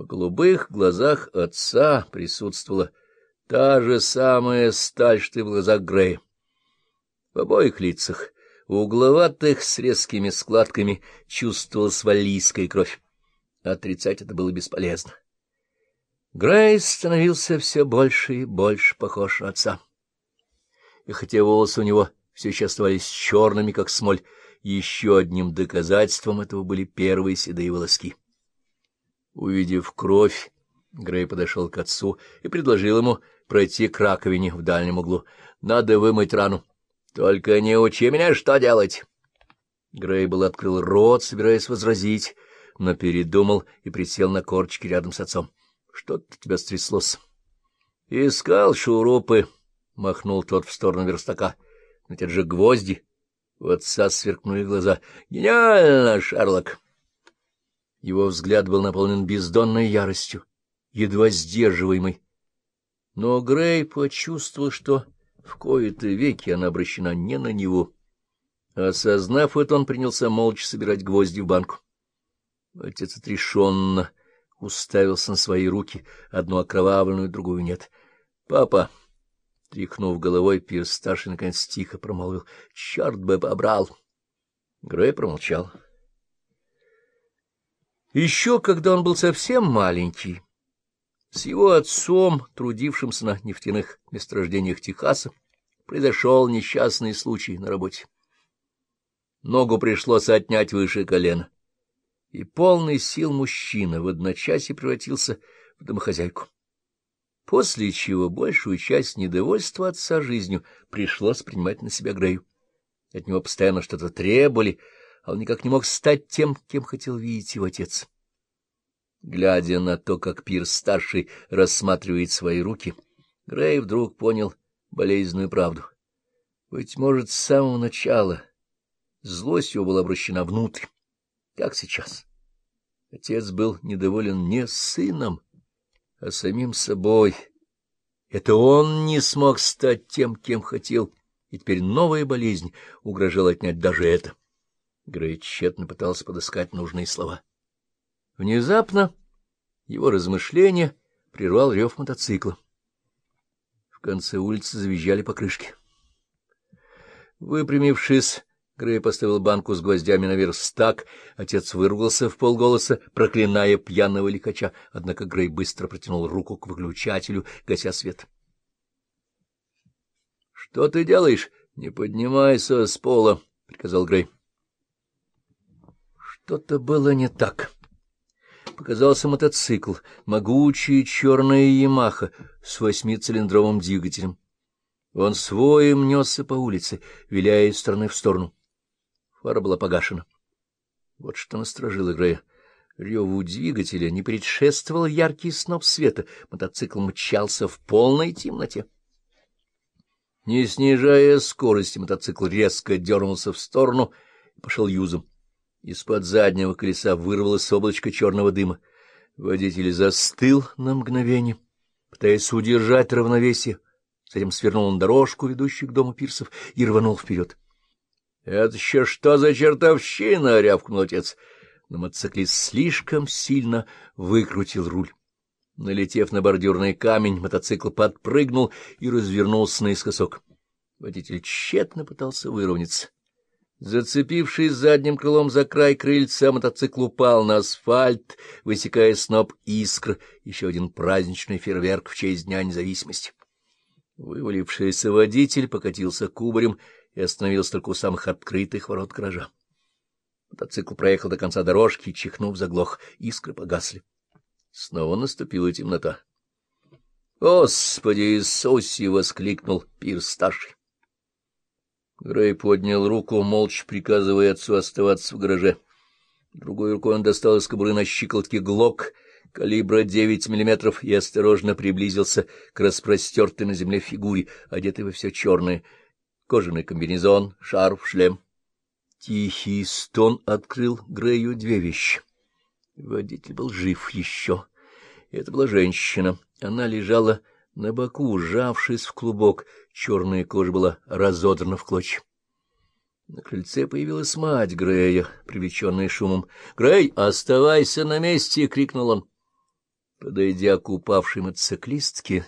В голубых глазах отца присутствовала та же самая сталь, что и в глазах Грея. В обоих лицах, угловатых, с резкими складками, чувствовалась валлийская кровь. Отрицать это было бесполезно. Грей становился все больше и больше похож на отца. И хотя волосы у него все еще оставались черными, как смоль, еще одним доказательством этого были первые седые волоски. Увидев кровь, Грей подошел к отцу и предложил ему пройти к раковине в дальнем углу. Надо вымыть рану. Только не учи меня, что делать. Грей был открыл рот, собираясь возразить, но передумал и присел на корчики рядом с отцом. — Что-то тебя стряслось. — Искал шурупы, — махнул тот в сторону верстака. — Но это же гвозди. У отца сверкнули глаза. — Гениально, Шерлок! Его взгляд был наполнен бездонной яростью, едва сдерживаемой. Но Грей почувствовал, что в кои-то веки она обращена не на него. Осознав это, он принялся молча собирать гвозди в банку. Отец отрешенно уставился на свои руки, одну окровавленную, другую нет. — Папа! — тряхнув головой, Пирс старший наконец тихо промолвил. — Черт бы побрал! Грей промолчал. Еще когда он был совсем маленький, с его отцом, трудившимся на нефтяных месторождениях Техаса, произошел несчастный случай на работе. Ногу пришлось отнять выше колена, и полный сил мужчина в одночасье превратился в домохозяйку. После чего большую часть недовольства отца жизнью пришлось принимать на себя Грею. От него постоянно что-то требовали, а он никак не мог стать тем, кем хотел видеть его отец. Глядя на то, как Пирс-старший рассматривает свои руки, Грей вдруг понял болезненную правду. Быть может, с самого начала злость его была обращена внутрь, как сейчас. Отец был недоволен не сыном, а самим собой. Это он не смог стать тем, кем хотел, и теперь новая болезнь угрожала отнять даже это. Грей тщетно пытался подыскать нужные слова. Внезапно его размышления прервал рев мотоцикла. В конце улицы завизжали покрышки. Выпрямившись, Грей поставил банку с гвоздями на верстак. Отец выругался в полголоса, проклиная пьяного лихача, однако Грей быстро протянул руку к выключателю, гася свет. — Что ты делаешь? Не поднимайся с пола, — приказал Грей. Что-то было не так показался мотоцикл, могучая черная «Ямаха» с восьмицилиндровым двигателем. Он своим несся по улице, виляя из стороны в сторону. Фара была погашена. Вот что насторожило Грея. Реву двигателя не предшествовал яркий сноп света, мотоцикл мчался в полной темноте. Не снижая скорости, мотоцикл резко дернулся в сторону и пошел юзом. Из-под заднего колеса вырвалось облачко черного дыма. Водитель застыл на мгновение, пытаясь удержать равновесие, затем свернул на дорожку, ведущую к дому пирсов, и рванул вперед. — Это еще что за чертовщина? — рявкнул отец. Но мотоциклист слишком сильно выкрутил руль. Налетев на бордюрный камень, мотоцикл подпрыгнул и развернулся наискосок. Водитель тщетно пытался выровняться. Зацепившись задним крылом за край крыльца, мотоцикл упал на асфальт, высекая сноп искр, еще один праздничный фейерверк в честь Дня независимости. Вывалившийся водитель покатился кубарем и остановился только у самых открытых ворот гаража. Мотоцикл проехал до конца дорожки, чихнув, заглох, искры погасли. Снова наступила темнота. «Господи Иисусе!» — воскликнул Пир-старший. Грей поднял руку, молча приказывая отцу оставаться в гараже. Другой рукой он достал из кобуры на щиколотке глок калибра 9 миллиметров и осторожно приблизился к распростертой на земле фигуре, одетой во все черное. Кожаный комбинезон, шарф, шлем. Тихий стон открыл Грею две вещи. Водитель был жив еще. Это была женщина. Она лежала на боку, сжавшись в клубок, черная кожа была разодрана в клочья. На крыльце появилась мать Грея, привлеченная шумом. — Грей, оставайся на месте! — крикнул он. Подойдя к упавшей мотоциклистке,